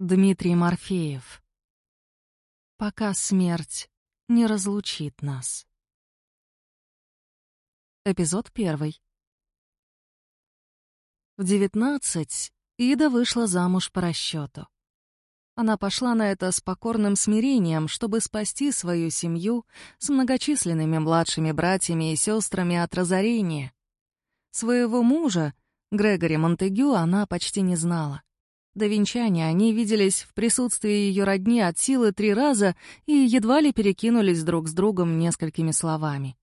Дмитрий Морфеев. Пока смерть не разлучит нас. Эпизод первый. В девятнадцать Ида вышла замуж по расчету. Она пошла на это с покорным смирением, чтобы спасти свою семью с многочисленными младшими братьями и сестрами от разорения. Своего мужа, Грегори Монтегю, она почти не знала. До венчания они виделись в присутствии ее родни от силы три раза и едва ли перекинулись друг с другом несколькими словами.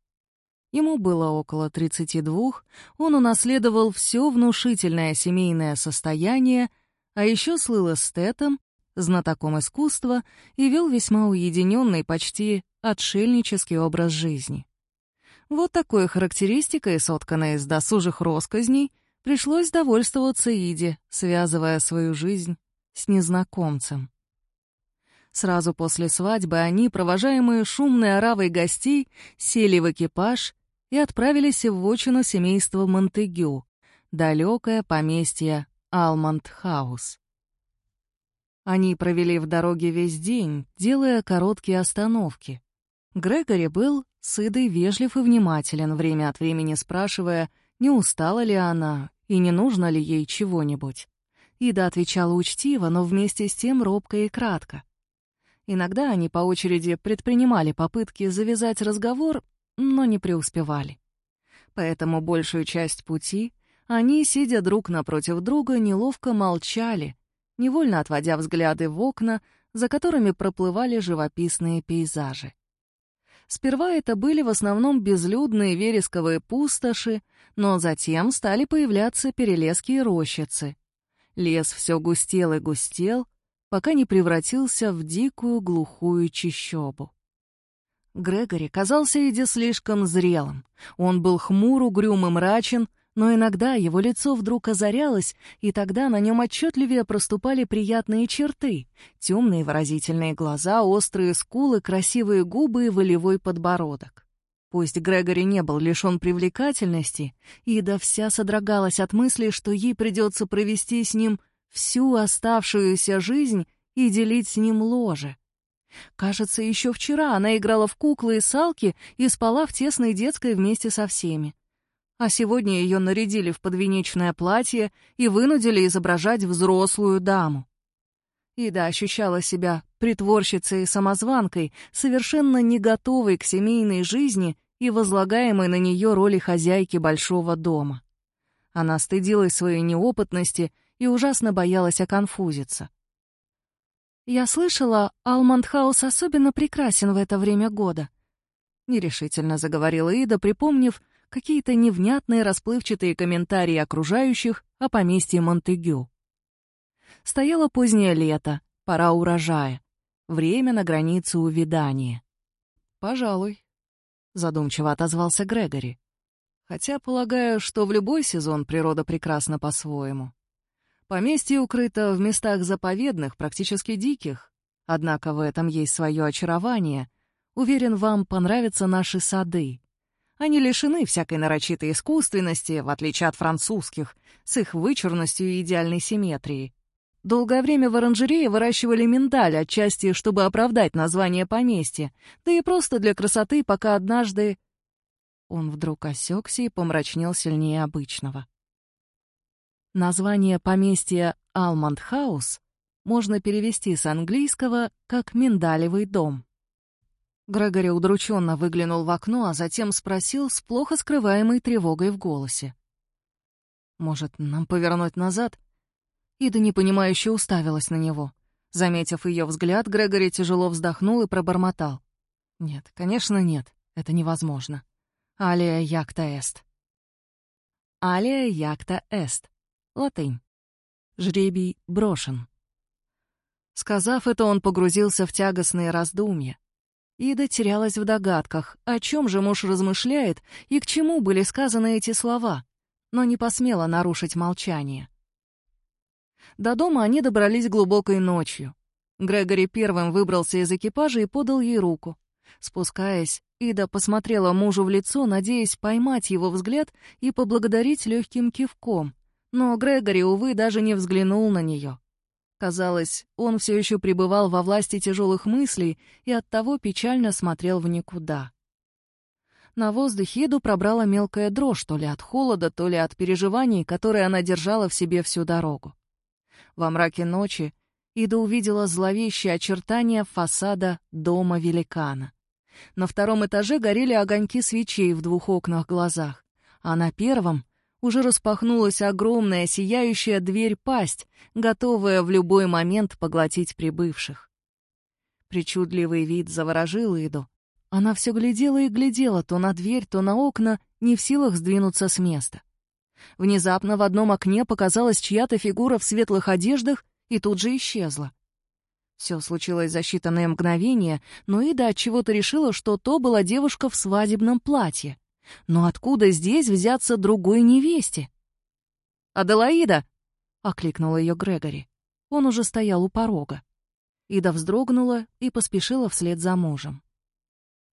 Ему было около 32, он унаследовал все внушительное семейное состояние, а еще слыл эстетом, знатоком искусства и вел весьма уединенный, почти отшельнический образ жизни. Вот такой характеристикой, сотканной из досужих росказней — Пришлось довольствоваться Иде, связывая свою жизнь с незнакомцем. Сразу после свадьбы они, провожаемые шумной оравой гостей, сели в экипаж и отправились в вотчину семейства Монтегю, далекое поместье Алмонд-хаус. Они провели в дороге весь день, делая короткие остановки. Грегори был с Идой вежлив и внимателен, время от времени спрашивая, не устала ли она и не нужно ли ей чего-нибудь. Ида отвечала учтиво, но вместе с тем робко и кратко. Иногда они по очереди предпринимали попытки завязать разговор, но не преуспевали. Поэтому большую часть пути они, сидя друг напротив друга, неловко молчали, невольно отводя взгляды в окна, за которыми проплывали живописные пейзажи. Сперва это были в основном безлюдные вересковые пустоши, но затем стали появляться перелески и рощицы. Лес все густел и густел, пока не превратился в дикую глухую чащобу. Грегори казался Эдди слишком зрелым. Он был хмур, угрюм и мрачен, но иногда его лицо вдруг озарялось, и тогда на нем отчетливее проступали приятные черты — темные выразительные глаза, острые скулы, красивые губы и волевой подбородок. Пусть Грегори не был лишен привлекательности, Ида вся содрогалась от мысли, что ей придется провести с ним всю оставшуюся жизнь и делить с ним ложе. Кажется, еще вчера она играла в куклы и салки и спала в тесной детской вместе со всеми а сегодня ее нарядили в подвенечное платье и вынудили изображать взрослую даму. Ида ощущала себя притворщицей и самозванкой, совершенно не готовой к семейной жизни и возлагаемой на нее роли хозяйки большого дома. Она стыдилась своей неопытности и ужасно боялась оконфузиться. «Я слышала, Алмандхаус особенно прекрасен в это время года», — нерешительно заговорила Ида, припомнив, какие-то невнятные расплывчатые комментарии окружающих о поместье Монтегю. Стояло позднее лето, пора урожая, время на границе увядания. «Пожалуй», — задумчиво отозвался Грегори. «Хотя полагаю, что в любой сезон природа прекрасна по-своему. Поместье укрыто в местах заповедных, практически диких, однако в этом есть свое очарование. Уверен, вам понравятся наши сады, они лишены всякой нарочитой искусственности, в отличие от французских, с их вычурностью и идеальной симметрией. Долгое время в оранжерее выращивали миндаль, отчасти, чтобы оправдать название поместья, да и просто для красоты, пока однажды... Он вдруг осекся и помрачнел сильнее обычного. Название поместья Алмонд-хаус можно перевести с английского как «миндалевый дом». Грегори удрученно выглянул в окно, а затем спросил с плохо скрываемой тревогой в голосе. «Может, нам повернуть назад?» Ида непонимающе уставилась на него. Заметив ее взгляд, Грегори тяжело вздохнул и пробормотал. «Нет, конечно, нет. Это невозможно. Алия якта эст». Алия якта эст. Латынь. Жребий брошен. Сказав это, он погрузился в тягостные раздумья. Ида терялась в догадках, о чем же муж размышляет и к чему были сказаны эти слова, но не посмела нарушить молчание. До дома они добрались глубокой ночью. Грегори первым выбрался из экипажа и подал ей руку. Спускаясь, Ида посмотрела мужу в лицо, надеясь поймать его взгляд и поблагодарить легким кивком. Но Грегори, увы, даже не взглянул на нее. Казалось, он все еще пребывал во власти тяжелых мыслей и оттого печально смотрел в никуда. На воздухе Иду пробрала мелкая дрожь то ли от холода, то ли от переживаний, которые она держала в себе всю дорогу. Во мраке ночи Ида увидела зловещие очертания фасада дома великана. На втором этаже горели огоньки свечей в двух окнах глазах, а на первом уже распахнулась огромная сияющая дверь-пасть, готовая в любой момент поглотить прибывших. Причудливый вид заворожил Иду. Она все глядела и глядела то на дверь, то на окна, не в силах сдвинуться с места. Внезапно в одном окне показалась чья-то фигура в светлых одеждах и тут же исчезла. Все случилось за считанные мгновения, но Ида отчего-то решила, что то была девушка в свадебном платье. Но откуда здесь взяться другой невесте? «Аделаида!» — окликнул ее Грегори. Он уже стоял у порога. Ида вздрогнула и поспешила вслед за мужем.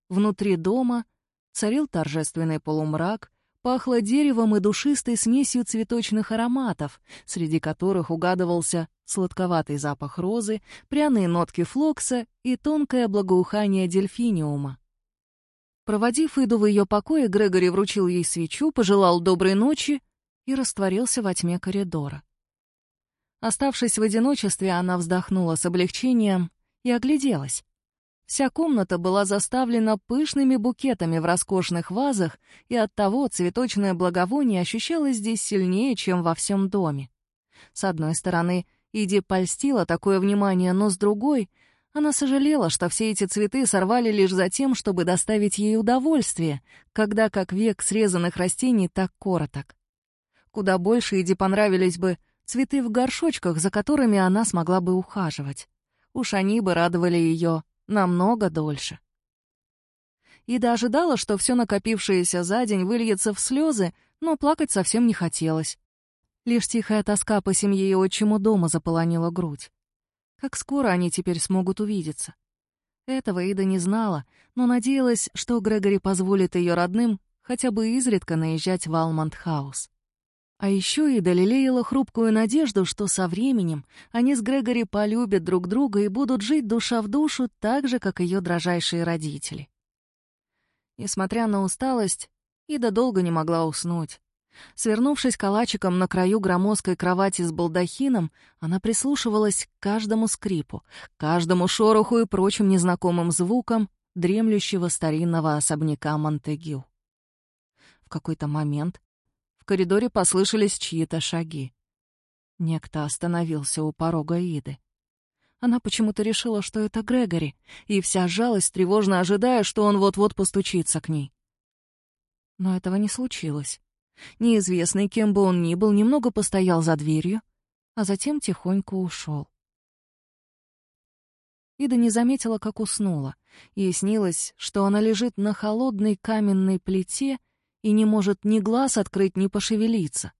Внутри дома царил торжественный полумрак, пахло деревом и душистой смесью цветочных ароматов, среди которых угадывался сладковатый запах розы, пряные нотки флокса и тонкое благоухание дельфиниума. Проводив Иду в ее покое, Грегори вручил ей свечу, пожелал доброй ночи и растворился во тьме коридора. Оставшись в одиночестве, она вздохнула с облегчением и огляделась. Вся комната была заставлена пышными букетами в роскошных вазах, и оттого цветочное благовоние ощущалось здесь сильнее, чем во всем доме. С одной стороны, Иди польстила такое внимание, но с другой — она сожалела, что все эти цветы сорвали лишь за тем, чтобы доставить ей удовольствие, когда как век срезанных растений так короток. Куда больше Иди понравились бы цветы в горшочках, за которыми она смогла бы ухаживать. Уж они бы радовали ее намного дольше. Ида ожидала, что все накопившееся за день выльется в слезы, но плакать совсем не хотелось. Лишь тихая тоска по семье и отчиму дома заполонила грудь. Как скоро они теперь смогут увидеться? Этого Ида не знала, но надеялась, что Грегори позволит ее родным хотя бы изредка наезжать в Алмонд-хаус. А еще Ида лелеяла хрупкую надежду, что со временем они с Грегори полюбят друг друга и будут жить душа в душу так же, как ее дрожайшие родители. Несмотря на усталость, Ида долго не могла уснуть. Свернувшись калачиком на краю громоздкой кровати с балдахином, она прислушивалась к каждому скрипу, каждому шороху и прочим незнакомым звукам дремлющего старинного особняка Монтегю. В какой-то момент в коридоре послышались чьи-то шаги. Некто остановился у порога Иды. Она почему-то решила, что это Грегори, и вся жалость, тревожно ожидая, что он вот-вот постучится к ней. Но этого не случилось. Неизвестный, кем бы он ни был, немного постоял за дверью, а затем тихонько ушел. Ида не заметила, как уснула. Ей снилось, что она лежит на холодной каменной плите и не может ни глаз открыть, ни пошевелиться.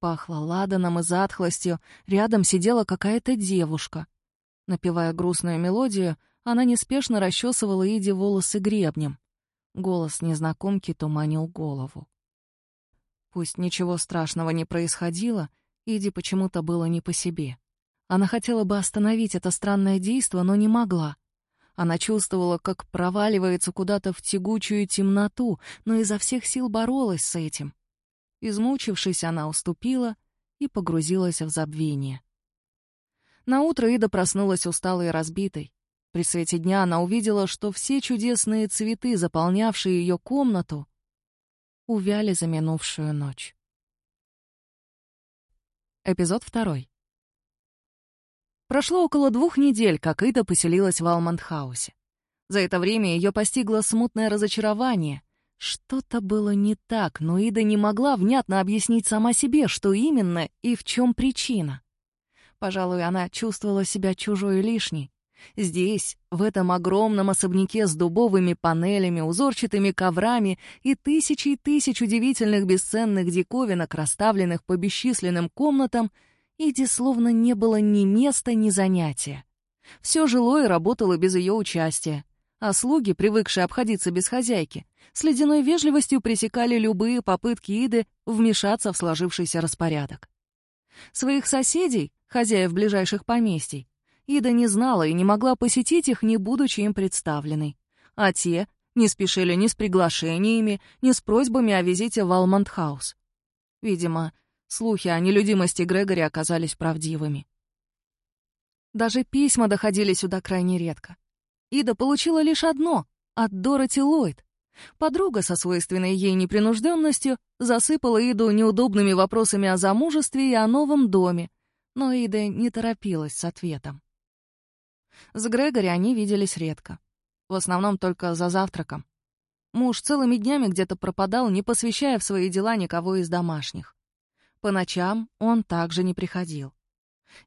Пахло ладаном и затхлостью, рядом сидела какая-то девушка. Напевая грустную мелодию, она неспешно расчесывала Иде волосы гребнем. Голос незнакомки туманил голову. Пусть ничего страшного не происходило, Иди почему-то было не по себе. Она хотела бы остановить это странное действо, но не могла. Она чувствовала, как проваливается куда-то в тягучую темноту, но изо всех сил боролась с этим. Измучившись, она уступила и погрузилась в забвение. Наутро Ида проснулась усталой и разбитой. При свете дня она увидела, что все чудесные цветы, заполнявшие ее комнату, увяли за минувшую ночь. Эпизод второй. Прошло около двух недель, как Ида поселилась в Алмандхаусе. За это время ее постигло смутное разочарование. Что-то было не так, но Ида не могла внятно объяснить сама себе, что именно и в чем причина. Пожалуй, она чувствовала себя чужой и лишней. Здесь, в этом огромном особняке с дубовыми панелями, узорчатыми коврами и тысячи и тысяч удивительных бесценных диковинок, расставленных по бесчисленным комнатам, Иди словно не было ни места, ни занятия. Все жило и работало без ее участия, а слуги, привыкшие обходиться без хозяйки, с ледяной вежливостью пресекали любые попытки Иды вмешаться в сложившийся распорядок. Своих соседей, хозяев ближайших поместий, Ида не знала и не могла посетить их, не будучи им представленной. А те не спешили ни с приглашениями, ни с просьбами о визите в Алмандхаус. Видимо, слухи о нелюдимости Грегори оказались правдивыми. Даже письма доходили сюда крайне редко. Ида получила лишь одно — от Дороти Ллойд. Подруга со свойственной ей непринужденностью засыпала Иду неудобными вопросами о замужестве и о новом доме, но Ида не торопилась с ответом. С Грегори они виделись редко. В основном только за завтраком. Муж целыми днями где-то пропадал, не посвящая в свои дела никого из домашних. По ночам он также не приходил.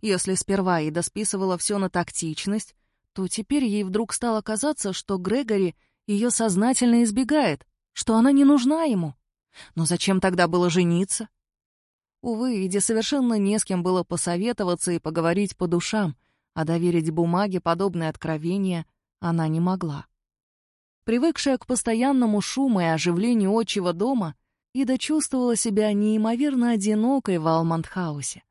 Если сперва Ида списывала все на тактичность, то теперь ей вдруг стало казаться, что Грегори ее сознательно избегает, что она не нужна ему. Но зачем тогда было жениться? Увы, Иде совершенно не с кем было посоветоваться и поговорить по душам, а доверить бумаге подобное откровение она не могла. Привыкшая к постоянному шуму и оживлению отчего дома, Ида чувствовала себя неимоверно одинокой в Алмандхаусе.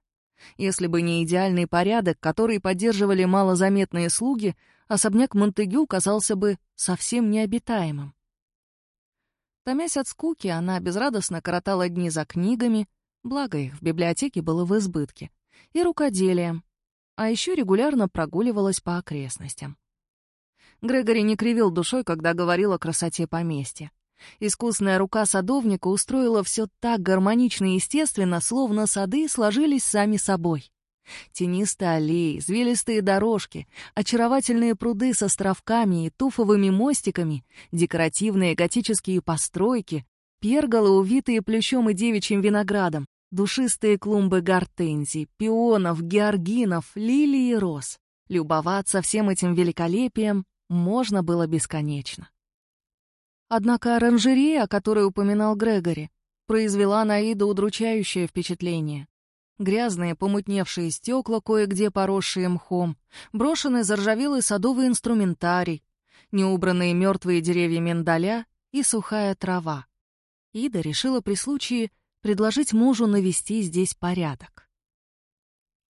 Если бы не идеальный порядок, который поддерживали малозаметные слуги, особняк Монтегю казался бы совсем необитаемым. Томясь от скуки, она безрадостно коротала дни за книгами, благо их в библиотеке было в избытке, и рукоделием, а еще регулярно прогуливалась по окрестностям. Грегори не кривил душой, когда говорил о красоте поместья. Искусная рука садовника устроила все так гармонично и естественно, словно сады сложились сами собой. Тенистые аллеи, извилистые дорожки, очаровательные пруды с островками и туфовыми мостиками, декоративные готические постройки, перголы, увитые плющом и девичьим виноградом, душистые клумбы гортензий, пионов, георгинов, лилий и роз. Любоваться всем этим великолепием можно было бесконечно. Однако оранжерея, о которой упоминал Грегори, произвела на Иду удручающее впечатление. Грязные, помутневшие стекла, кое-где поросшие мхом, брошенный заржавелый садовый инструментарий, неубранные мертвые деревья миндаля и сухая трава. Ида решила при случае предложить мужу навести здесь порядок.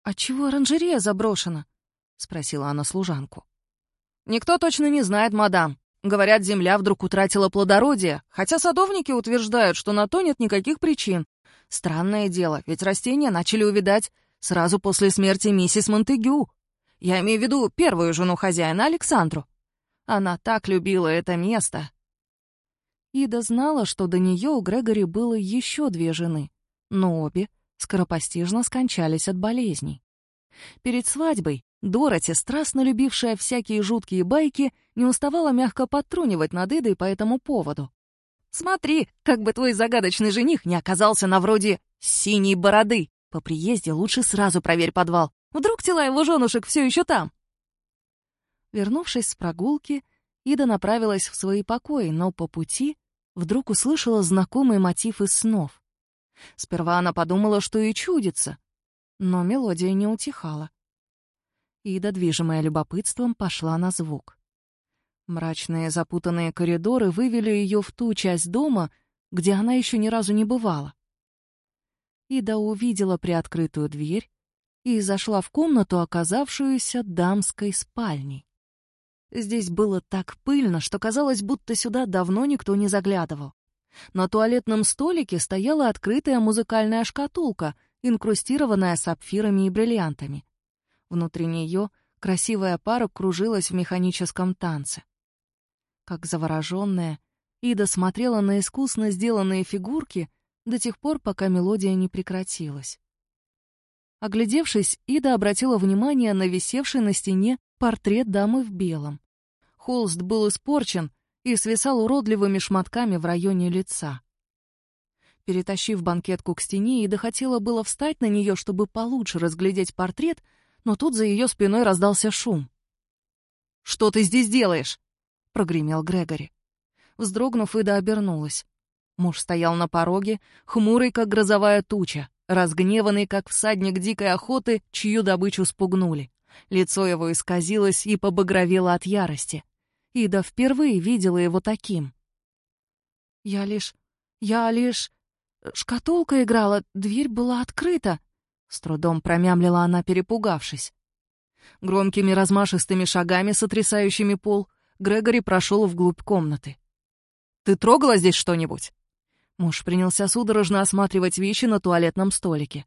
«Отчего оранжерея заброшена?» — спросила она служанку. «Никто точно не знает, мадам. Говорят, земля вдруг утратила плодородие, хотя садовники утверждают, что на то нет никаких причин. Странное дело, ведь растения начали увядать сразу после смерти миссис Монтегю. Я имею в виду первую жену хозяина, Александру. Она так любила это место». Ида знала, что до нее у Грегори было еще две жены, но обе скоропостижно скончались от болезней. Перед свадьбой Дороти, страстно любившая всякие жуткие байки, не уставала мягко подтрунивать над Идой по этому поводу. «Смотри, как бы твой загадочный жених не оказался на вроде синей бороды. По приезде лучше сразу проверь подвал. Вдруг тела его женушек все еще там?» Вернувшись с прогулки, Ида направилась в свои покои, но по пути вдруг услышала знакомый мотив из снов. Сперва она подумала, что и чудится, но мелодия не утихала. Ида, движимая любопытством, пошла на звук. Мрачные запутанные коридоры вывели ее в ту часть дома, где она еще ни разу не бывала. Ида увидела приоткрытую дверь и зашла в комнату, оказавшуюся дамской спальней. Здесь было так пыльно, что казалось, будто сюда давно никто не заглядывал. На туалетном столике стояла открытая музыкальная шкатулка, инкрустированная сапфирами и бриллиантами. Внутри нее красивая пара кружилась в механическом танце. Как завороженная, Ида смотрела на искусно сделанные фигурки до тех пор, пока мелодия не прекратилась. Оглядевшись, Ида обратила внимание на висевший на стене портрет дамы в белом. Холст был испорчен и свисал уродливыми шматками в районе лица. Перетащив банкетку к стене, Ида хотела было встать на нее, чтобы получше разглядеть портрет, но тут за ее спиной раздался шум. «Что ты здесь делаешь?» — прогремел Грегори. Вздрогнув, Ида обернулась. Муж стоял на пороге, хмурый, как грозовая туча, разгневанный, как всадник дикой охоты, чью добычу спугнули. Лицо его исказилось и побагровело от ярости. Ида впервые видела его таким. «Я лишь... я лишь... Шкатулка играла, дверь была открыта», С трудом промямлила она, перепугавшись. Громкими размашистыми шагами, сотрясающими пол, Грегори прошел вглубь комнаты. «Ты трогала здесь что-нибудь?» Муж принялся судорожно осматривать вещи на туалетном столике.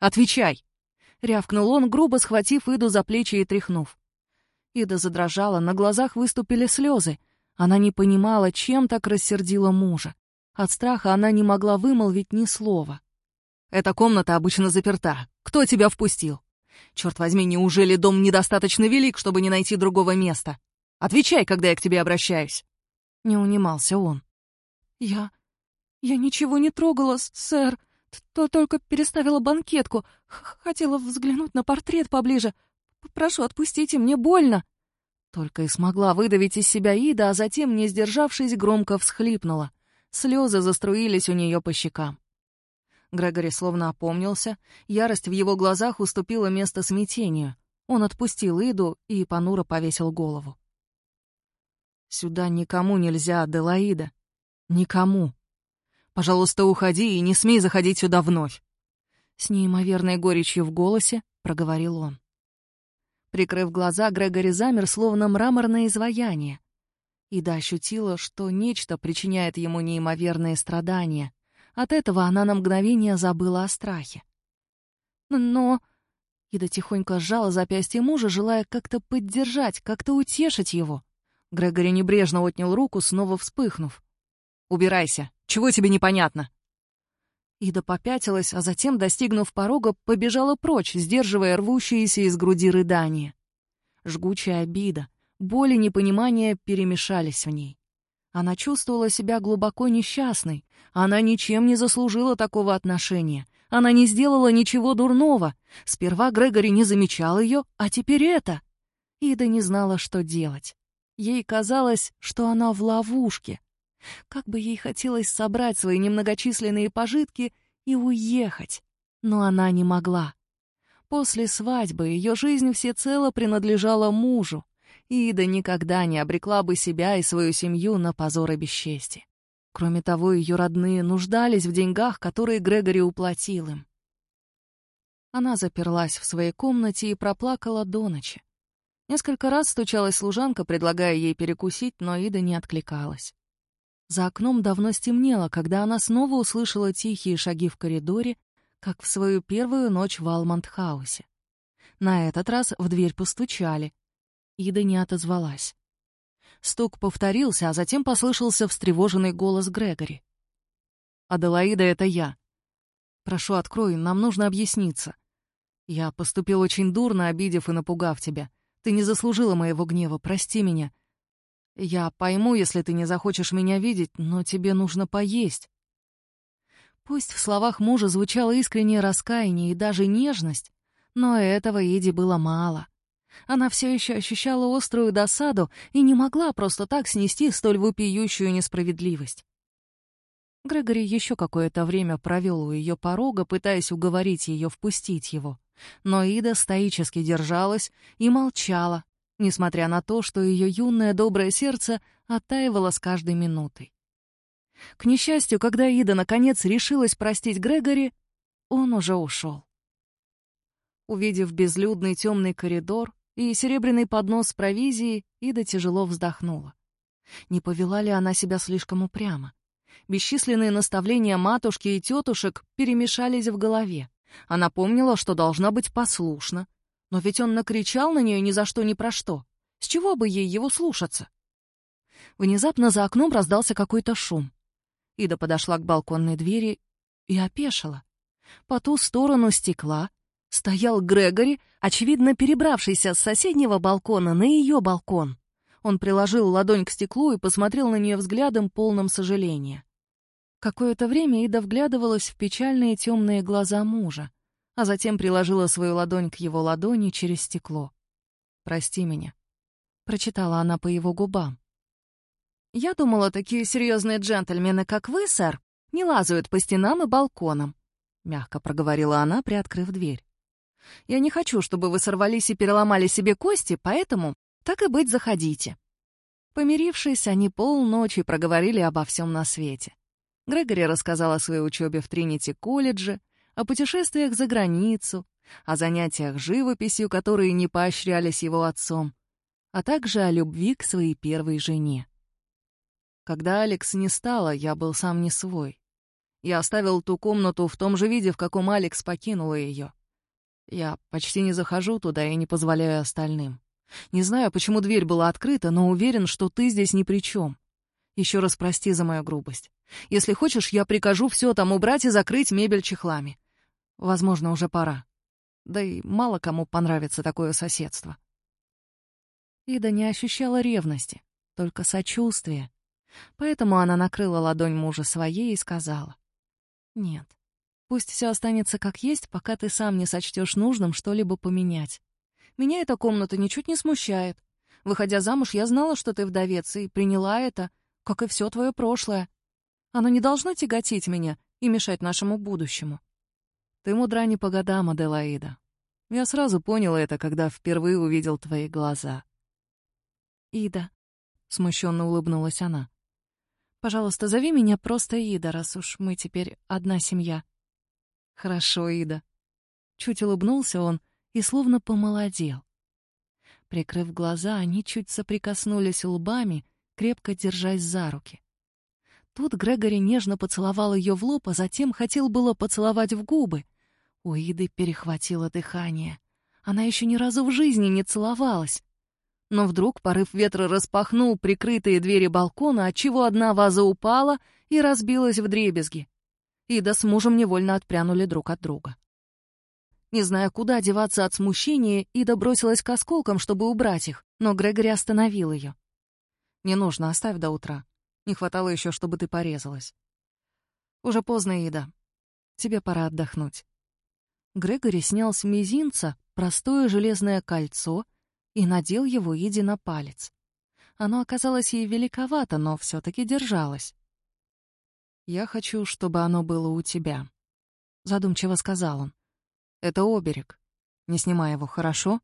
«Отвечай!» — рявкнул он, грубо схватив Иду за плечи и тряхнув. Ида задрожала, на глазах выступили слезы. Она не понимала, чем так рассердила мужа. От страха она не могла вымолвить ни слова. «Эта комната обычно заперта. Кто тебя впустил? Черт возьми, неужели дом недостаточно велик, чтобы не найти другого места? Отвечай, когда я к тебе обращаюсь!» Не унимался он. «Я... я ничего не трогала, сэр. То только переставила банкетку. Хотела взглянуть на портрет поближе. Прошу, отпустите, мне больно!» Только и смогла выдавить из себя Ида, а затем, не сдержавшись, громко всхлипнула. Слезы заструились у нее по щекам. Грегори словно опомнился, ярость в его глазах уступила место смятению. Он отпустил Иду и понуро повесил голову. «Сюда никому нельзя, Аделаида. Никому. Пожалуйста, уходи и не смей заходить сюда вновь!» С неимоверной горечью в голосе проговорил он. Прикрыв глаза, Грегори замер, словно мраморное изваяние. Ида ощутила, что нечто причиняет ему неимоверные страдания. От этого она на мгновение забыла о страхе. «Но...» Ида тихонько сжала запястье мужа, желая как-то поддержать, как-то утешить его. Грегори небрежно отнял руку, снова вспыхнув. «Убирайся! Чего тебе непонятно?» Ида попятилась, а затем, достигнув порога, побежала прочь, сдерживая рвущиеся из груди рыдания. Жгучая обида, боль и непонимание перемешались в ней. Она чувствовала себя глубоко несчастной. Она ничем не заслужила такого отношения. Она не сделала ничего дурного. Сперва Грегори не замечал ее, а теперь это. Ида не знала, что делать. Ей казалось, что она в ловушке, как бы ей хотелось собрать свои немногочисленные пожитки и уехать, но она не могла. После свадьбы ее жизнь всецело принадлежала мужу, Ида никогда не обрекла бы себя и свою семью на позор и бесчестие. Кроме того, ее родные нуждались в деньгах, которые Грегори уплатил им. Она заперлась в своей комнате и проплакала до ночи. Несколько раз стучалась служанка, предлагая ей перекусить, но Ида не откликалась. За окном давно стемнело, когда она снова услышала тихие шаги в коридоре, как в свою первую ночь в Алмандхаусе. На этот раз в дверь постучали. Ида не отозвалась. Стук повторился, а затем послышался встревоженный голос Грегори. «Аделаида, это я. Прошу, открой, нам нужно объясниться. Я поступил очень дурно, обидев и напугав тебя. Ты не заслужила моего гнева, прости меня. Я пойму, если ты не захочешь меня видеть, но тебе нужно поесть. Пусть в словах мужа звучало искреннее раскаяние и даже нежность, но этого Иди было мало. Она все еще ощущала острую досаду и не могла просто так снести столь вопиющую несправедливость. Грегори еще какое-то время провел у ее порога, пытаясь уговорить ее впустить его. Но Ида стоически держалась и молчала, несмотря на то, что ее юное доброе сердце оттаивало с каждой минутой. К несчастью, когда Ида наконец решилась простить Грегори, он уже ушел. Увидев безлюдный темный коридор и серебряный поднос с провизией, Ида тяжело вздохнула. Не повела ли она себя слишком упрямо? Бесчисленные наставления матушки и тетушек перемешались в голове. Она помнила, что должна быть послушна, но ведь он накричал на нее ни за что ни про что. С чего бы ей его слушаться? Внезапно за окном раздался какой-то шум. Ида подошла к балконной двери и опешила. По ту сторону стекла стоял Грегори, очевидно перебравшийся с соседнего балкона на ее балкон. Он приложил ладонь к стеклу и посмотрел на нее взглядом, полным сожаления. Какое-то время Ида вглядывалась в печальные темные глаза мужа а затем приложила свою ладонь к его ладони через стекло. «Прости меня», — прочитала она по его губам. «Я думала, такие серьезные джентльмены, как вы, сэр, не лазают по стенам и балконам», — мягко проговорила она, приоткрыв дверь. «Я не хочу, чтобы вы сорвались и переломали себе кости, поэтому, так и быть, заходите». Помирившись, они полночи проговорили обо всем на свете. Грегори рассказал о своей учебе в Тринити-колледже, о путешествиях за границу, о занятиях живописью, которые не поощрялись его отцом, а также о любви к своей первой жене. Когда Алекс не стало, я был сам не свой. Я оставил ту комнату в том же виде, в каком Алекс покинула ее. Я почти не захожу туда и не позволяю остальным. Не знаю, почему дверь была открыта, но уверен, что ты здесь ни при чем. Еще раз прости за мою грубость. Если хочешь, я прикажу все там убрать и закрыть мебель чехлами. Возможно, уже пора. Да и мало кому понравится такое соседство. Ида не ощущала ревности, только сочувствие. Поэтому она накрыла ладонь мужа своей и сказала. «Нет, пусть все останется как есть, пока ты сам не сочтешь нужным что-либо поменять. Меня эта комната ничуть не смущает. Выходя замуж, я знала, что ты вдовец, и приняла это, как и все твое прошлое. Оно не должно тяготить меня и мешать нашему будущему. Ты мудра не по годам, Аделаида. Я сразу понял это, когда впервые увидел твои глаза. «Ида», — смущенно улыбнулась она. «Пожалуйста, зови меня просто Ида, раз уж мы теперь одна семья». «Хорошо, Ида». Чуть улыбнулся он, — и словно помолодел. Прикрыв глаза, они чуть соприкоснулись лбами, крепко держась за руки. Тут Грегори нежно поцеловал ее в лоб, а затем хотел было поцеловать в губы. У Иды перехватило дыхание. Она еще ни разу в жизни не целовалась. Но вдруг порыв ветра распахнул прикрытые двери балкона, отчего одна ваза упала и разбилась в дребезги. Ида с мужем невольно отпрянули друг от друга. Не зная, куда деваться от смущения, Ида бросилась к осколкам, чтобы убрать их, но Грегори остановил ее. «Не нужно, оставь до утра. Не хватало еще, чтобы ты порезалась». «Уже поздно, Ида. Тебе пора отдохнуть». Грегори снял с мизинца простое железное кольцо и надел его Иде на палец. Оно оказалось ей великовато, но все таки держалось. «Я хочу, чтобы оно было у тебя», — задумчиво сказал он. Это оберег. Не снимай его, хорошо?»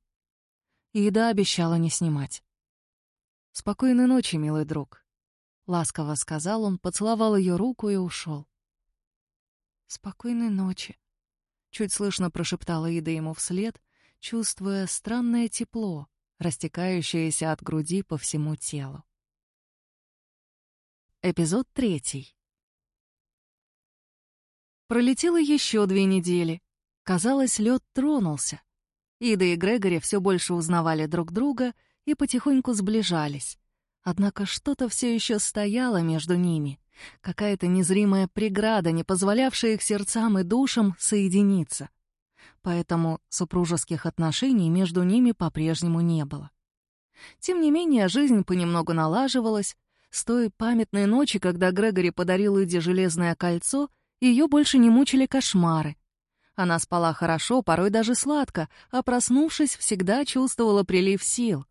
Еда обещала не снимать. «Спокойной ночи, милый друг», — ласково сказал он, поцеловал ее руку и ушел. «Спокойной ночи», — чуть слышно прошептала Ида ему вслед, чувствуя странное тепло, растекающееся от груди по всему телу. Эпизод третий. Пролетело еще две недели, Казалось, лед тронулся. Ида и Грегори все больше узнавали друг друга и потихоньку сближались. Однако что-то все еще стояло между ними, какая-то незримая преграда, не позволявшая их сердцам и душам соединиться. Поэтому супружеских отношений между ними по-прежнему не было. Тем не менее, жизнь понемногу налаживалась. С той памятной ночи, когда Грегори подарил Иде железное кольцо, ее больше не мучили кошмары, она спала хорошо, порой даже сладко, а проснувшись, всегда чувствовала прилив сил.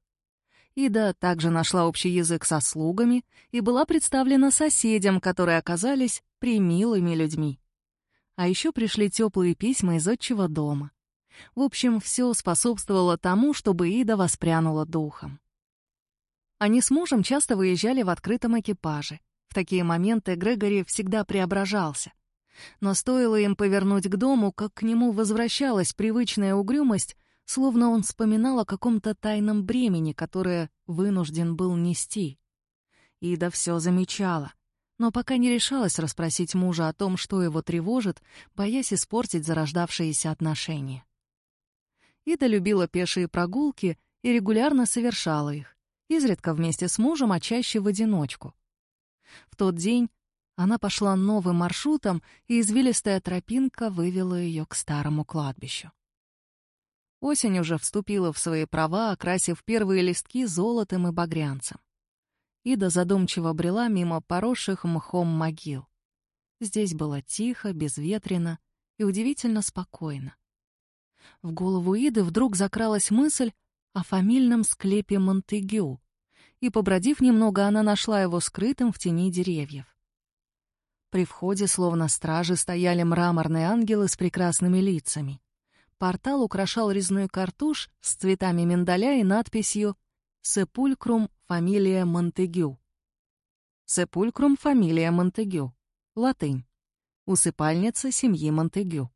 Ида также нашла общий язык со слугами и была представлена соседям, которые оказались примилыми людьми. А еще пришли теплые письма из отчего дома. В общем, все способствовало тому, чтобы Ида воспрянула духом. Они с мужем часто выезжали в открытом экипаже. В такие моменты Грегори всегда преображался. Но стоило им повернуть к дому, как к нему возвращалась привычная угрюмость, словно он вспоминал о каком-то тайном бремени, которое вынужден был нести. Ида все замечала, но пока не решалась расспросить мужа о том, что его тревожит, боясь испортить зарождавшиеся отношения. Ида любила пешие прогулки и регулярно совершала их, изредка вместе с мужем, а чаще в одиночку. В тот день она пошла новым маршрутом, и извилистая тропинка вывела ее к старому кладбищу. Осень уже вступила в свои права, окрасив первые листки золотым и багрянцем. Ида задумчиво брела мимо поросших мхом могил. Здесь было тихо, безветренно и удивительно спокойно. В голову Иды вдруг закралась мысль о фамильном склепе Монтегю, и, побродив немного, она нашла его скрытым в тени деревьев. При входе, словно стражи, стояли мраморные ангелы с прекрасными лицами. Портал украшал резной картуш с цветами миндаля и надписью «Сепулькрум фамилия Монтегю». «Сепулькрум фамилия Монтегю». Латынь. Усыпальница семьи Монтегю.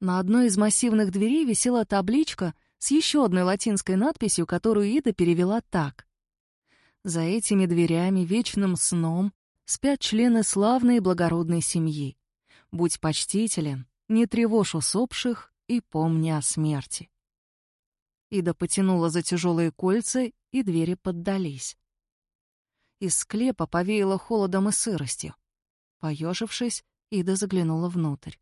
На одной из массивных дверей висела табличка с еще одной латинской надписью, которую Ида перевела так. «За этими дверями вечным сном спят члены славной и благородной семьи. Будь почтителен, не тревожь усопших и помни о смерти». Ида потянула за тяжелые кольца, и двери поддались. Из склепа повеяло холодом и сыростью. Поежившись, Ида заглянула внутрь.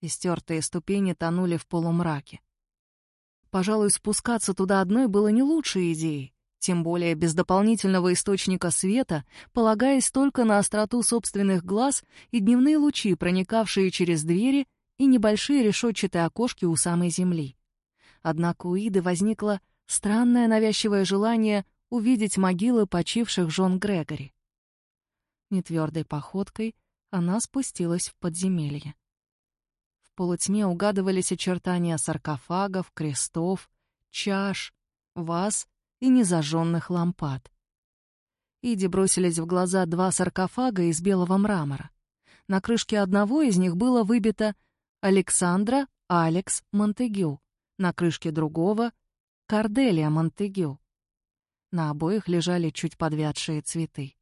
Истертые ступени тонули в полумраке. Пожалуй, спускаться туда одной было не лучшей идеей, тем более без дополнительного источника света, полагаясь только на остроту собственных глаз и дневные лучи, проникавшие через двери и небольшие решетчатые окошки у самой земли. Однако у Иды возникло странное навязчивое желание увидеть могилы почивших жен Грегори. Нетвердой походкой она спустилась в подземелье. В полутьме угадывались очертания саркофагов, крестов, чаш, ваз и незажженных лампад. Иди бросились в глаза два саркофага из белого мрамора. На крышке одного из них было выбито «Александра Алекс Монтегю», на крышке другого — «Корделия Монтегю». На обоих лежали чуть подвядшие цветы.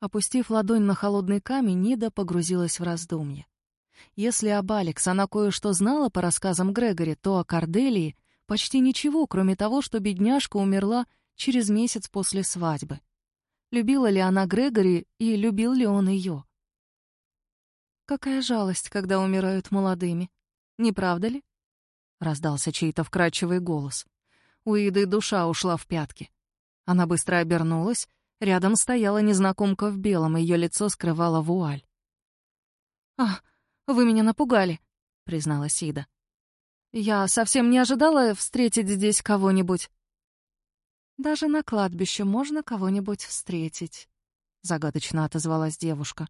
Опустив ладонь на холодный камень, Нида погрузилась в раздумье. Если об Алекс она кое-что знала по рассказам Грегори, то о Корделии почти ничего, кроме того, что бедняжка умерла через месяц после свадьбы. Любила ли она Грегори и любил ли он ее? Какая жалость, когда умирают молодыми. Не правда ли? Раздался чей-то вкрадчивый голос. У Иды душа ушла в пятки. Она быстро обернулась. Рядом стояла незнакомка в белом, ее лицо скрывала вуаль. «А, вы меня напугали», — призналась Ида. «Я совсем не ожидала встретить здесь кого-нибудь». «Даже на кладбище можно кого-нибудь встретить», — загадочно отозвалась девушка.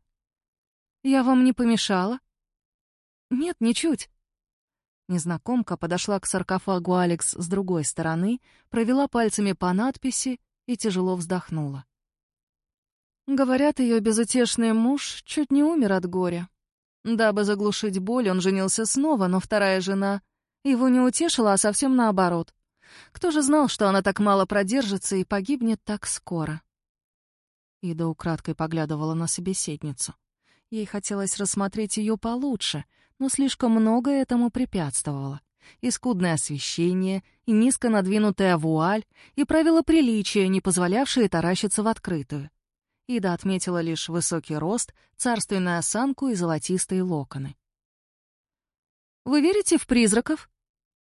«Я вам не помешала?» «Нет, ничуть. Незнакомка подошла к саркофагу Алекс с другой стороны, провела пальцами по надписи и тяжело вздохнула. Говорят, ее безутешный муж чуть не умер от горя. Дабы заглушить боль, он женился снова, но вторая жена его не утешила, а совсем наоборот. Кто же знал, что она так мало продержится и погибнет так скоро? Ида украдкой поглядывала на собеседницу. Ей хотелось рассмотреть ее получше — но слишком многое этому препятствовало. И скудное освещение, и низко надвинутая вуаль, и правила приличия, не позволявшие таращиться в открытую. Ида отметила лишь высокий рост, царственную осанку и золотистые локоны. «Вы верите в призраков?» —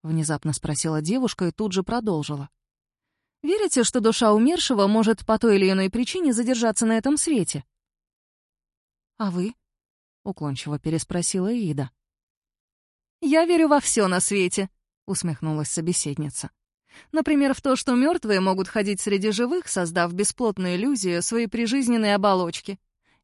внезапно спросила девушка и тут же продолжила. «Верите, что душа умершего может по той или иной причине задержаться на этом свете?» «А вы?» — уклончиво переспросила Ида. «Я верю во все на свете», — усмехнулась собеседница. «Например, в то, что мертвые могут ходить среди живых, создав бесплотную иллюзию своей прижизненной оболочки.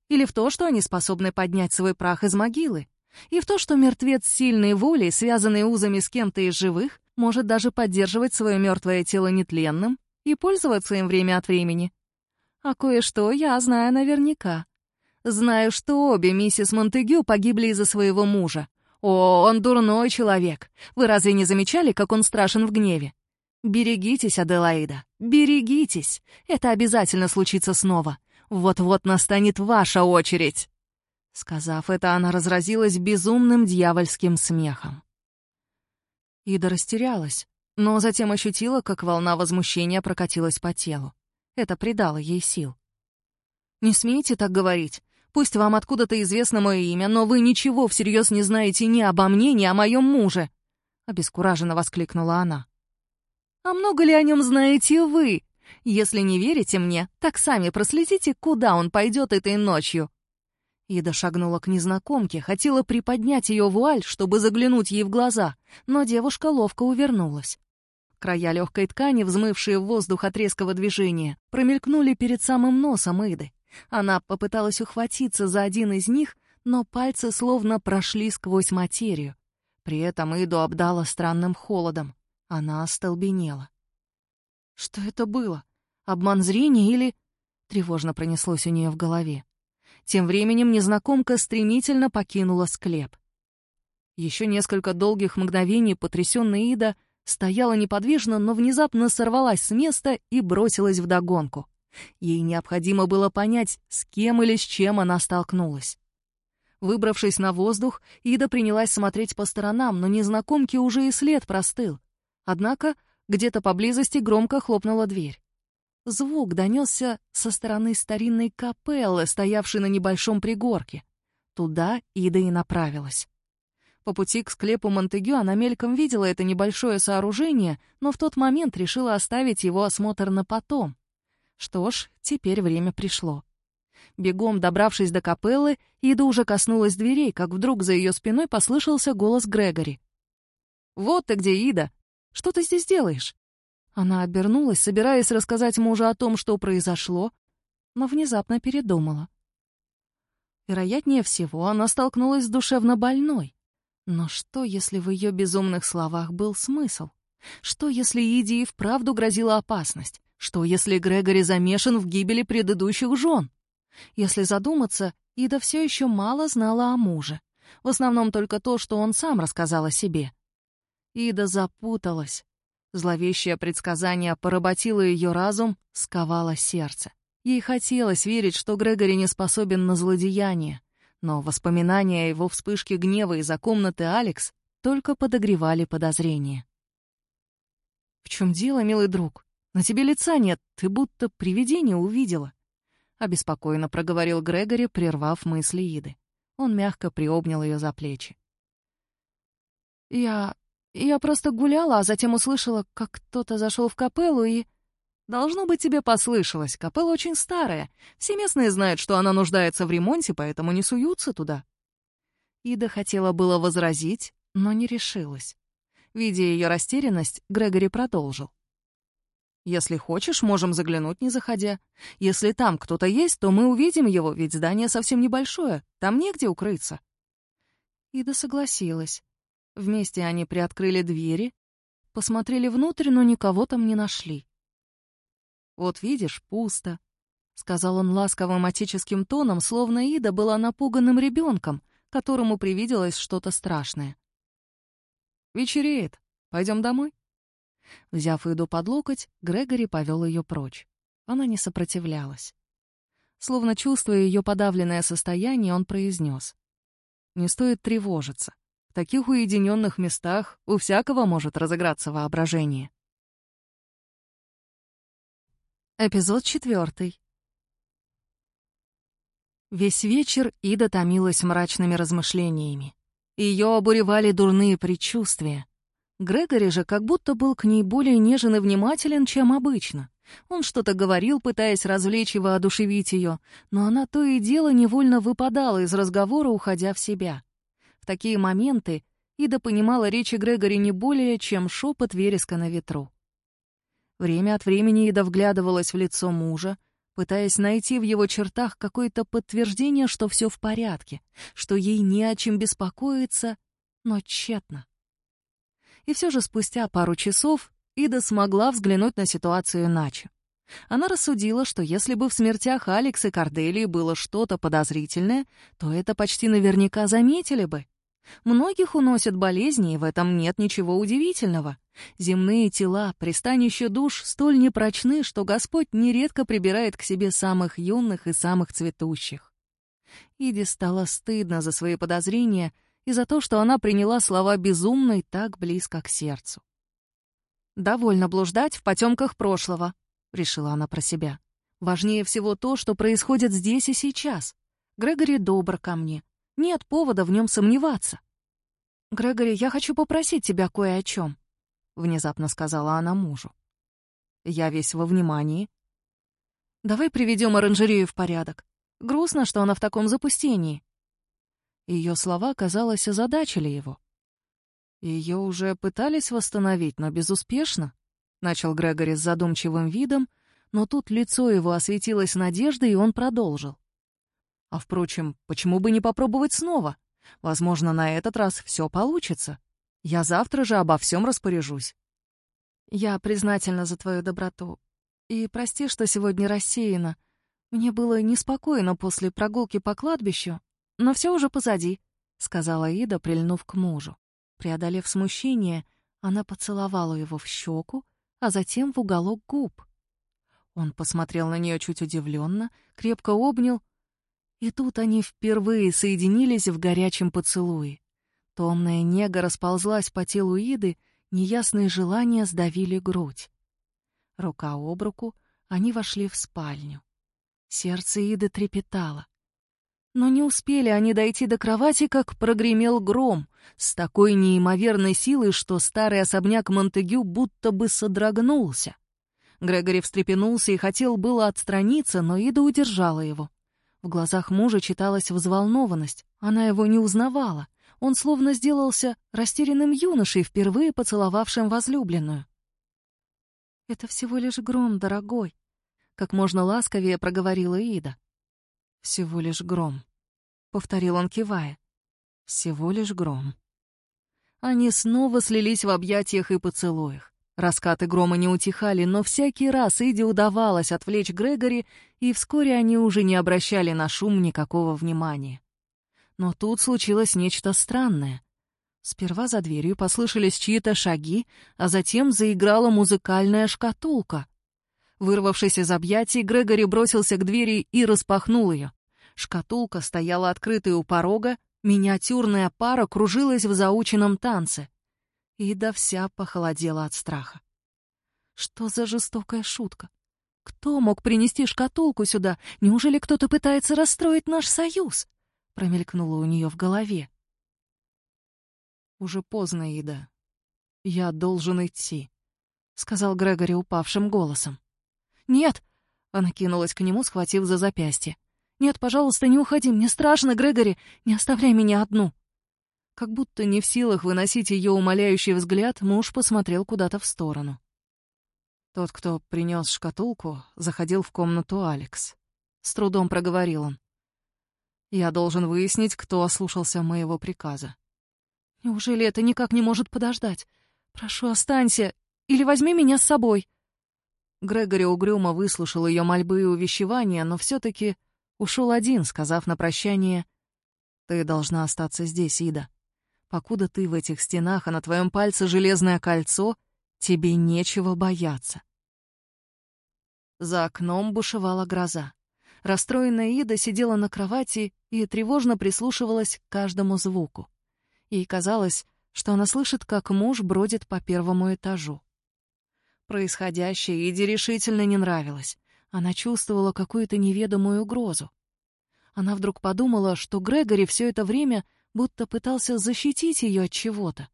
Или в то, что они способны поднять свой прах из могилы. И в то, что мертвец сильной волей, связанный узами с кем-то из живых, может даже поддерживать свое мертвое тело нетленным и пользоваться им время от времени. А кое-что я знаю наверняка. Знаю, что обе миссис Монтегю погибли из-за своего мужа. «О, он дурной человек. Вы разве не замечали, как он страшен в гневе? Берегитесь, Аделаида, берегитесь. Это обязательно случится снова. Вот-вот настанет ваша очередь». Сказав это, она разразилась безумным дьявольским смехом. Ида растерялась, но затем ощутила, как волна возмущения прокатилась по телу. Это придало ей сил. «Не смейте так говорить. Пусть вам откуда-то известно мое имя, но вы ничего всерьез не знаете ни обо мне, ни о моем муже!» — обескураженно воскликнула она. «А много ли о нем знаете вы? Если не верите мне, так сами проследите, куда он пойдет этой ночью». Ида шагнула к незнакомке, хотела приподнять ее вуаль, чтобы заглянуть ей в глаза, но девушка ловко увернулась. Края легкой ткани, взмывшие в воздух от резкого движения, промелькнули перед самым носом Иды. Она попыталась ухватиться за один из них, но пальцы словно прошли сквозь материю. При этом Иду обдала странным холодом. Она остолбенела. Что это было? Обман зрения или... Тревожно пронеслось у нее в голове. Тем временем незнакомка стремительно покинула склеп. Еще несколько долгих мгновений потрясённая Ида стояла неподвижно, но внезапно сорвалась с места и бросилась вдогонку. Ей необходимо было понять, с кем или с чем она столкнулась. Выбравшись на воздух, Ида принялась смотреть по сторонам, но незнакомке уже и след простыл. Однако где-то поблизости громко хлопнула дверь. Звук донесся со стороны старинной капеллы, стоявшей на небольшом пригорке. Туда Ида и направилась. По пути к склепу Монтегю она мельком видела это небольшое сооружение, но в тот момент решила оставить его осмотр на потом. Что ж, теперь время пришло. Бегом добравшись до капеллы, Ида уже коснулась дверей, как вдруг за ее спиной послышался голос Грегори. «Вот ты где, Ида! Что ты здесь делаешь?» Она обернулась, собираясь рассказать мужу о том, что произошло, но внезапно передумала. Вероятнее всего, она столкнулась с душевно больной. Но что, если в ее безумных словах был смысл? Что, если Иди вправду грозила опасность? Что, если Грегори замешан в гибели предыдущих жен? Если задуматься, Ида все еще мало знала о муже. В основном только то, что он сам рассказал о себе. Ида запуталась. Зловещее предсказание поработило ее разум, сковало сердце. Ей хотелось верить, что Грегори не способен на злодеяние, но воспоминания о его вспышке гнева из-за комнаты Алекс только подогревали подозрения. «В чем дело, милый друг? На тебе лица нет, ты будто привидение увидела», — обеспокоенно проговорил Грегори, прервав мысли Иды. Он мягко приобнял ее за плечи. «Я... я просто гуляла, а затем услышала, как кто-то зашел в капеллу и...» «Должно быть, тебе послышалось. Капелла очень старая. Все местные знают, что она нуждается в ремонте, поэтому не суются туда». Ида хотела было возразить, но не решилась. Видя ее растерянность, Грегори продолжил. Если хочешь, можем заглянуть, не заходя. Если там кто-то есть, то мы увидим его, ведь здание совсем небольшое, там негде укрыться». Ида согласилась. Вместе они приоткрыли двери, посмотрели внутрь, но никого там не нашли. «Вот видишь, пусто», — сказал он ласковым отеческим тоном, словно Ида была напуганным ребенком, которому привиделось что-то страшное. «Вечереет. Пойдем домой?» Взяв Иду под локоть, Грегори повел ее прочь. Она не сопротивлялась. Словно чувствуя ее подавленное состояние, он произнес. «Не стоит тревожиться. Таких уединенных местах у всякого может разыграться воображение». Эпизод четвертый. Весь вечер Ида томилась мрачными размышлениями. Ее обуревали дурные предчувствия. Грегори же как будто был к ней более нежен и внимателен, чем обычно. Он что-то говорил, пытаясь развлечь и воодушевить ее, но она то и дело невольно выпадала из разговора, уходя в себя. В такие моменты Ида понимала речи Грегори не более, чем шепот вереска на ветру. Время от времени Ида вглядывалась в лицо мужа, пытаясь найти в его чертах какое-то подтверждение, что все в порядке, что ей не о чем беспокоиться, но тщетно. И все же спустя пару часов Ида смогла взглянуть на ситуацию иначе. Она рассудила, что если бы в смертях Алекс и Корделии было что-то подозрительное, то это почти наверняка заметили бы. Многих уносят болезни, и в этом нет ничего удивительного. Земные тела, пристанище душ столь непрочны, что Господь нередко прибирает к себе самых юных и самых цветущих. Иде стало стыдно за свои подозрения и за то, что она приняла слова безумной так близко к сердцу. «Довольно блуждать в потемках прошлого», — решила она про себя. «Важнее всего то, что происходит здесь и сейчас. Грегори добр ко мне. Нет повода в нем сомневаться». «Грегори, я хочу попросить тебя кое о чем», — внезапно сказала она мужу. «Я весь во внимании». «Давай приведем оранжерею в порядок. Грустно, что она в таком запустении. Ее слова, казалось, озадачили его. Ее уже пытались восстановить, но безуспешно, начал Грегори с задумчивым видом, но тут лицо его осветилось надеждой, и он продолжил. А впрочем, почему бы не попробовать снова? Возможно, на этот раз все получится. Я завтра же обо всем распоряжусь. Я признательна за твою доброту. И прости, что сегодня рассеяна. Мне было неспокойно после прогулки по кладбищу, но все уже позади. — сказала Ида, прильнув к мужу. Преодолев смущение, она поцеловала его в щеку, а затем в уголок губ. Он посмотрел на нее чуть удивленно, крепко обнял, и тут они впервые соединились в горячем поцелуе. Томная нега расползлась по телу Иды, неясные желания сдавили грудь. Рука об руку они вошли в спальню. Сердце Иды трепетало. Но не успели они дойти до кровати, как прогремел гром с такой неимоверной силой, что старый особняк Монтегю будто бы содрогнулся. Грегори встрепенулся и хотел было отстраниться, но Ида удержала его. В глазах мужа читалась взволнованность. Она его не узнавала. Он словно сделался растерянным юношей, впервые поцеловавшим возлюбленную. «Это всего лишь гром, дорогой», — как можно ласковее проговорила Ида. «Всего лишь гром», — повторил он, кивая. «Всего лишь гром». Они снова слились в объятиях и поцелуях. Раскаты грома не утихали, но всякий раз Иде удавалось отвлечь Грегори, и вскоре они уже не обращали на шум никакого внимания. Но тут случилось нечто странное. Сперва за дверью послышались чьи-то шаги, а затем заиграла музыкальная шкатулка. Вырвавшись из объятий, Грегори бросился к двери и распахнул ее. Шкатулка стояла открытой у порога, миниатюрная пара кружилась в заученном танце. Ида вся похолодела от страха. Что за жестокая шутка? Кто мог принести шкатулку сюда? Неужели кто-то пытается расстроить наш союз? Промелькнуло у нее в голове. Уже поздно, Ида. Я должен идти, сказал Грегори упавшим голосом. «Нет!» — она кинулась к нему, схватив за запястье. «Нет, пожалуйста, не уходи, мне страшно, Грегори, не оставляй меня одну!» Как будто не в силах выносить ее умоляющий взгляд, муж посмотрел куда-то в сторону. Тот, кто принес шкатулку, заходил в комнату Алекс. С трудом проговорил он. «Я должен выяснить, кто ослушался моего приказа». «Неужели это никак не может подождать? Прошу, останься или возьми меня с собой». Грегори угрюмо выслушал ее мольбы и увещевания, но все-таки ушел один, сказав на прощание, «Ты должна остаться здесь, Ида. Покуда ты в этих стенах, а на твоем пальце железное кольцо, тебе нечего бояться». За окном бушевала гроза. Расстроенная Ида сидела на кровати и тревожно прислушивалась к каждому звуку. Ей казалось, что она слышит, как муж бродит по первому этажу. Происходящее Иде решительно не нравилось. Она чувствовала какую-то неведомую угрозу. Она вдруг подумала, что Грегори все это время будто пытался защитить ее от чего-то.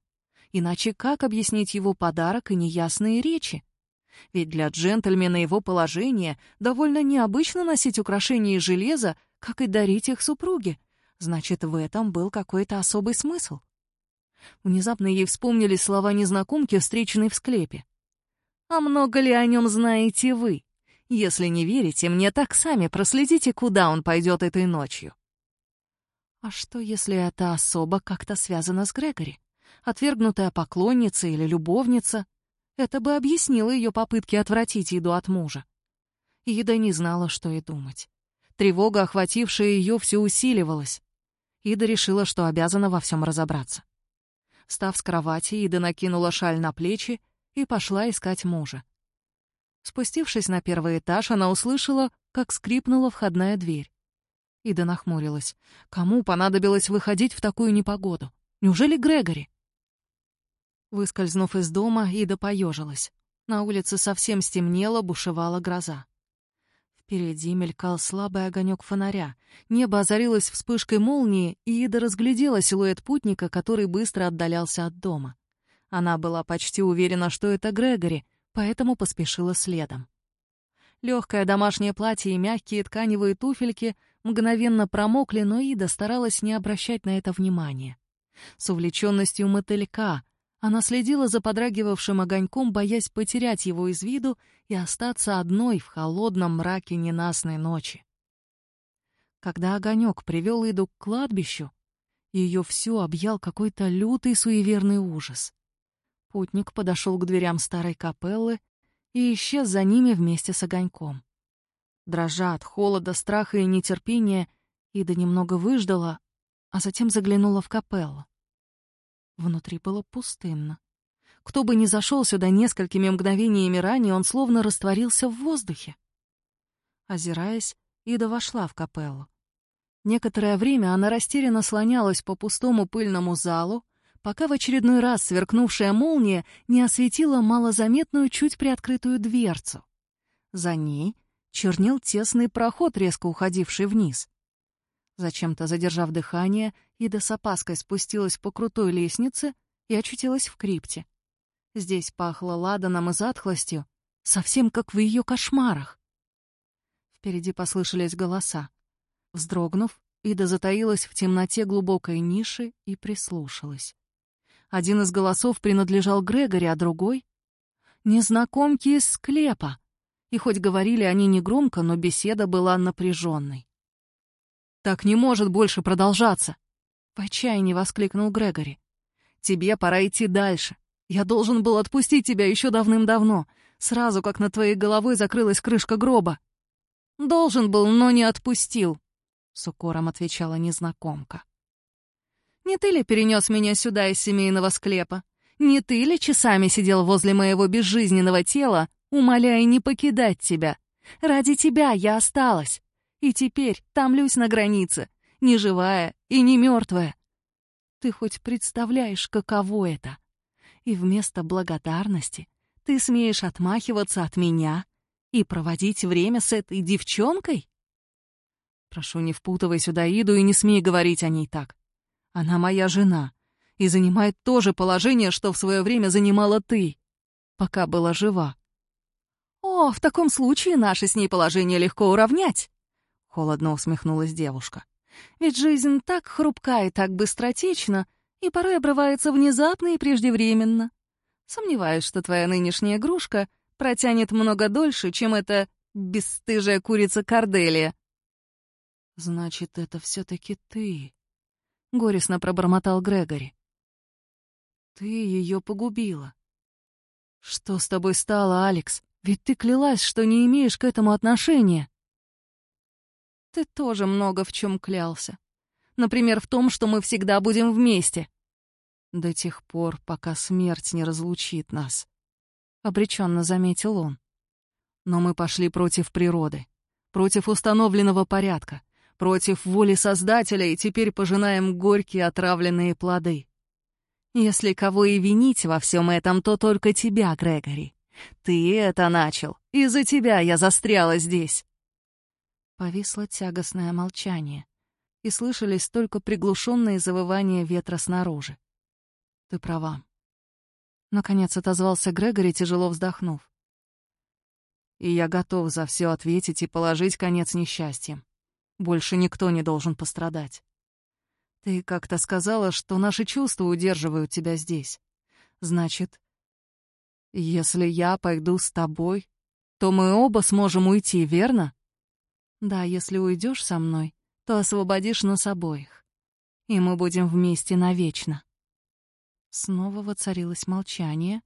Иначе как объяснить его подарок и неясные речи? Ведь для джентльмена его положение довольно необычно носить украшения из железа, как и дарить их супруге. Значит, в этом был какой-то особый смысл. Внезапно ей вспомнили слова незнакомки, встреченной в склепе. А много ли о нем знаете вы? Если не верите мне, так сами проследите, куда он пойдет этой ночью. А что, если эта особа как-то связана с Грегори? Отвергнутая поклонница или любовница? Это бы объяснило ее попытки отвратить еду от мужа. Ида не знала, что и думать. Тревога, охватившая ее, все усиливалась. Ида решила, что обязана во всем разобраться. Встав с кровати, Ида накинула шаль на плечи и пошла искать мужа. Спустившись на первый этаж, она услышала, как скрипнула входная дверь. Ида нахмурилась. Кому понадобилось выходить в такую непогоду? Неужели Грегори? Выскользнув из дома, Ида поежилась. На улице совсем стемнело, бушевала гроза. Впереди мелькал слабый огонек фонаря. Небо озарилось вспышкой молнии, и Ида разглядела силуэт путника, который быстро отдалялся от дома. Она была почти уверена, что это Грегори, поэтому поспешила следом. Легкое домашнее платье и мягкие тканевые туфельки мгновенно промокли, но Ида старалась не обращать на это внимания. С увлеченностью мотылька она следила за подрагивавшим огоньком, боясь потерять его из виду и остаться одной в холодном мраке ненастной ночи. Когда огонек привел Иду к кладбищу, ее всю объял какой-то лютый суеверный ужас. Путник подошел к дверям старой капеллы и исчез за ними вместе с огоньком. Дрожа от холода, страха и нетерпения, Ида немного выждала, а затем заглянула в капеллу. Внутри было пустынно. Кто бы ни зашел сюда несколькими мгновениями ранее, он словно растворился в воздухе. Озираясь, Ида вошла в капеллу. Некоторое время она растерянно слонялась по пустому пыльному залу, пока в очередной раз сверкнувшая молния не осветила малозаметную чуть приоткрытую дверцу. За ней чернел тесный проход, резко уходивший вниз. Зачем-то задержав дыхание, Ида с опаской спустилась по крутой лестнице и очутилась в крипте. Здесь пахло ладаном и затхлостью, совсем как в ее кошмарах. Впереди послышались голоса. Вздрогнув, Ида затаилась в темноте глубокой ниши и прислушалась. Один из голосов принадлежал Грегори, а другой — незнакомки из склепа. И хоть говорили они негромко, но беседа была напряженной. «Так не может больше продолжаться!» — в отчаянии воскликнул Грегори. «Тебе пора идти дальше. Я должен был отпустить тебя еще давным-давно, сразу как над твоей головой закрылась крышка гроба». «Должен был, но не отпустил», — с укором отвечала незнакомка. «Не ты ли перенес меня сюда из семейного склепа? Не ты ли часами сидел возле моего безжизненного тела, умоляя не покидать тебя? Ради тебя я осталась. И теперь томлюсь на границе, не живая и не мертвая. Ты хоть представляешь, каково это? И вместо благодарности ты смеешь отмахиваться от меня и проводить время с этой девчонкой? Прошу, не впутывай сюда Иду и не смей говорить о ней так. Она моя жена и занимает то же положение, что в свое время занимала ты, пока была жива. О, в таком случае наше с ней положение легко уравнять. — холодно усмехнулась девушка. «Ведь жизнь так хрупка и так быстротечна, и порой обрывается внезапно и преждевременно. Сомневаюсь, что твоя нынешняя игрушка протянет много дольше, чем эта бесстыжая курица Корделия». «Значит, это все-таки ты», — горестно пробормотал Грегори. «Ты ее погубила». «Что с тобой стало, Алекс? Ведь ты клялась, что не имеешь к этому отношения». Ты тоже много в чем клялся. Например, в том, что мы всегда будем вместе. До тех пор, пока смерть не разлучит нас. Обреченно заметил он. Но мы пошли против природы, против установленного порядка, против воли Создателя и теперь пожинаем горькие отравленные плоды. Если кого и винить во всем этом, то только тебя, Грегори. Ты это начал. Из-за тебя я застряла здесь. Повисло тягостное молчание, и слышались только приглушенные завывания ветра снаружи. «Ты права». Наконец отозвался Грегори, тяжело вздохнув. «И я готов за все ответить и положить конец несчастьям. Больше никто не должен пострадать. Ты как-то сказала, что наши чувства удерживают тебя здесь. Значит, если я пойду с тобой, то мы оба сможем уйти, верно?» Да, если уйдешь со мной, то освободишь нас обоих. И мы будем вместе навечно. Снова воцарилось молчание.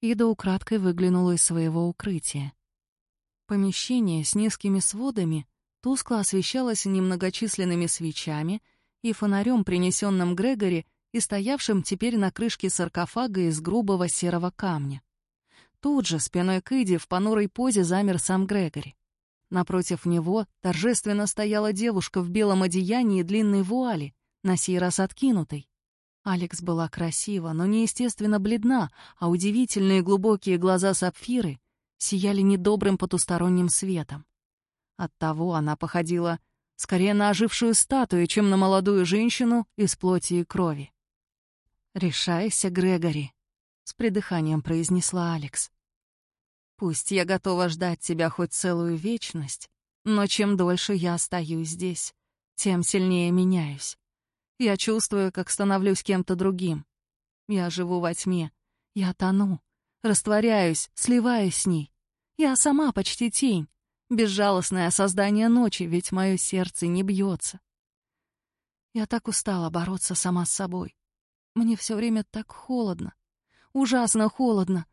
Ида украдкой выглянула из своего укрытия. Помещение с низкими сводами тускло освещалось немногочисленными свечами и фонарем, принесенным Грегори и стоявшим теперь на крышке саркофага из грубого серого камня. Тут же, спиной к Иде, в понурой позе замер сам Грегори. Напротив него торжественно стояла девушка в белом одеянии и длинной вуали, на сей раз откинутой. Алекс была красива, но неестественно бледна, а удивительные глубокие глаза сапфиры сияли недобрым потусторонним светом. Оттого она походила скорее на ожившую статую, чем на молодую женщину из плоти и крови. «Решайся, Грегори», — с придыханием произнесла Алекс. Пусть я готова ждать тебя хоть целую вечность, но чем дольше я остаюсь здесь, тем сильнее меняюсь. Я чувствую, как становлюсь кем-то другим. Я живу во тьме, я тону, растворяюсь, сливаюсь с ней. Я сама почти тень, безжалостное создание ночи, ведь мое сердце не бьется. Я так устала бороться сама с собой. Мне все время так холодно, ужасно холодно,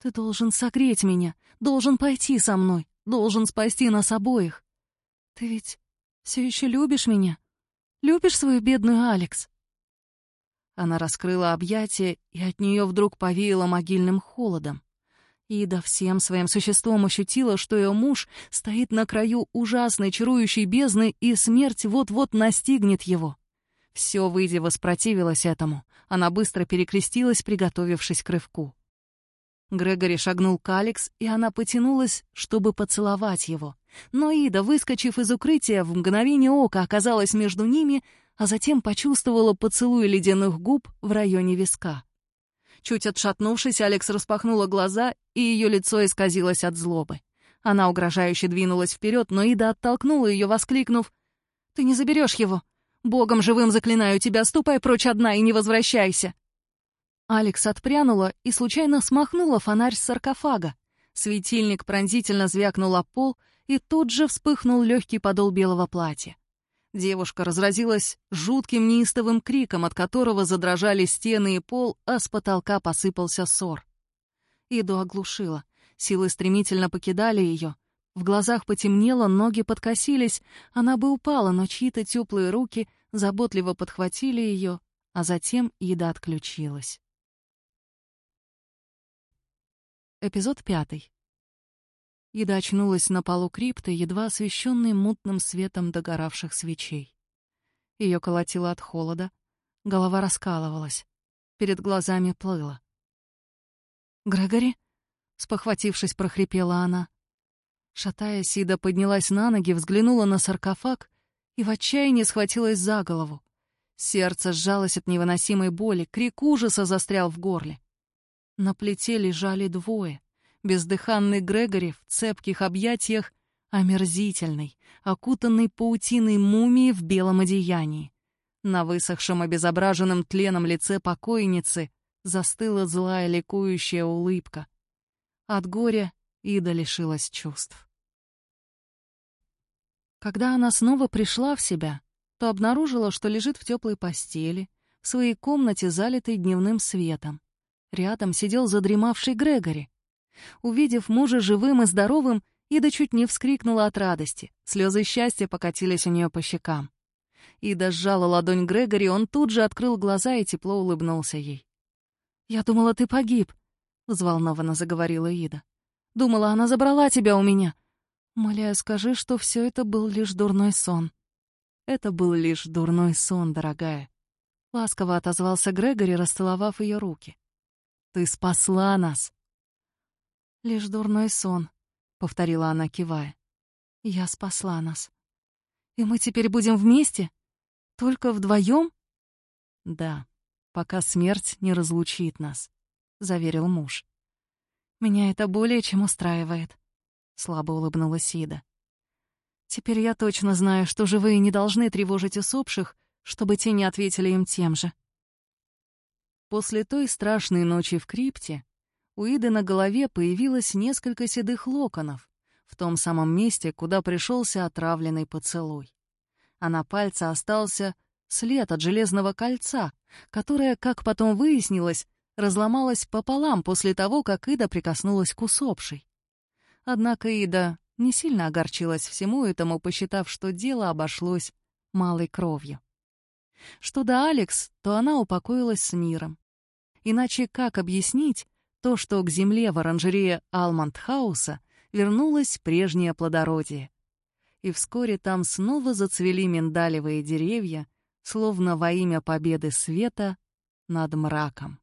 ты должен согреть меня, должен пойти со мной, должен спасти нас обоих. Ты ведь все еще любишь меня? Любишь свою бедную Алекс?» Она раскрыла объятия, и от нее вдруг повеяло могильным холодом. Ида всем своим существом ощутила, что ее муж стоит на краю ужасной чарующей бездны, и смерть вот-вот настигнет его. Все, выйдя, воспротивилась этому. Она быстро перекрестилась, приготовившись к рывку. Грегори шагнул к Алекс, и она потянулась, чтобы поцеловать его. Но Ида, выскочив из укрытия, в мгновение ока оказалась между ними, а затем почувствовала поцелуй ледяных губ в районе виска. Чуть отшатнувшись, Алекс распахнула глаза, и ее лицо исказилось от злобы. Она угрожающе двинулась вперед, но Ида оттолкнула ее, воскликнув «Ты не заберешь его! Богом живым заклинаю тебя, ступай прочь одна и не возвращайся!» Алекс отпрянула и случайно смахнула фонарь с саркофага. Светильник пронзительно звякнул о пол, и тут же вспыхнул легкий подол белого платья. Девушка разразилась жутким неистовым криком, от которого задрожали стены и пол, а с потолка посыпался ссор. Иду оглушила. Силы стремительно покидали ее. В глазах потемнело, ноги подкосились. Она бы упала, но чьи-то теплые руки заботливо подхватили ее, а затем Ида отключилась. Эпизод пятый. Ида очнулась на полу крипты, едва освещенной мутным светом догоравших свечей. Ее колотило от холода, голова раскалывалась, перед глазами плыла. «Грегори?» — спохватившись, прохрипела она. Шатаясь, Ида поднялась на ноги, взглянула на саркофаг и в отчаянии схватилась за голову. Сердце сжалось от невыносимой боли, крик ужаса застрял в горле. На плите лежали двое — бездыханный Грегори в цепких объятиях, омерзительный, окутанный паутиной мумии в белом одеянии. На высохшем обезображенном тленом лице покойницы застыла злая ликующая улыбка. От горя Ида лишилась чувств. Когда она снова пришла в себя, то обнаружила, что лежит в теплой постели, в своей комнате, залитой дневным светом. Рядом сидел задремавший Грегори. Увидев мужа живым и здоровым, Ида чуть не вскрикнула от радости. Слезы счастья покатились у нее по щекам. Ида сжала ладонь Грегори, он тут же открыл глаза и тепло улыбнулся ей. «Я думала, ты погиб», — взволнованно заговорила Ида. «Думала, она забрала тебя у меня. Моляю, скажи, что все это был лишь дурной сон». «Это был лишь дурной сон, дорогая», — ласково отозвался Грегори, расцеловав ее руки. «Ты спасла нас!» «Лишь дурной сон», — повторила она, кивая. «Я спасла нас. И мы теперь будем вместе? Только вдвоем?» «Да, пока смерть не разлучит нас», — заверил муж. «Меня это более чем устраивает», — слабо улыбнулась Ида. «Теперь я точно знаю, что живые не должны тревожить усопших, чтобы те не ответили им тем же». После той страшной ночи в крипте у Иды на голове появилось несколько седых локонов, в том самом месте, куда пришелся отравленный поцелуй. А на пальце остался след от железного кольца, которое, как потом выяснилось, разломалось пополам после того, как Ида прикоснулась к усопшей. Однако Ида не сильно огорчилась всему этому, посчитав, что дело обошлось малой кровью. Что до Алекс, то она упокоилась с миром. Иначе как объяснить, то, что к земле в оранжерее Алмандхауса вернулось прежнее плодородие. И вскоре там снова зацвели миндалевые деревья, словно во имя победы света над мраком.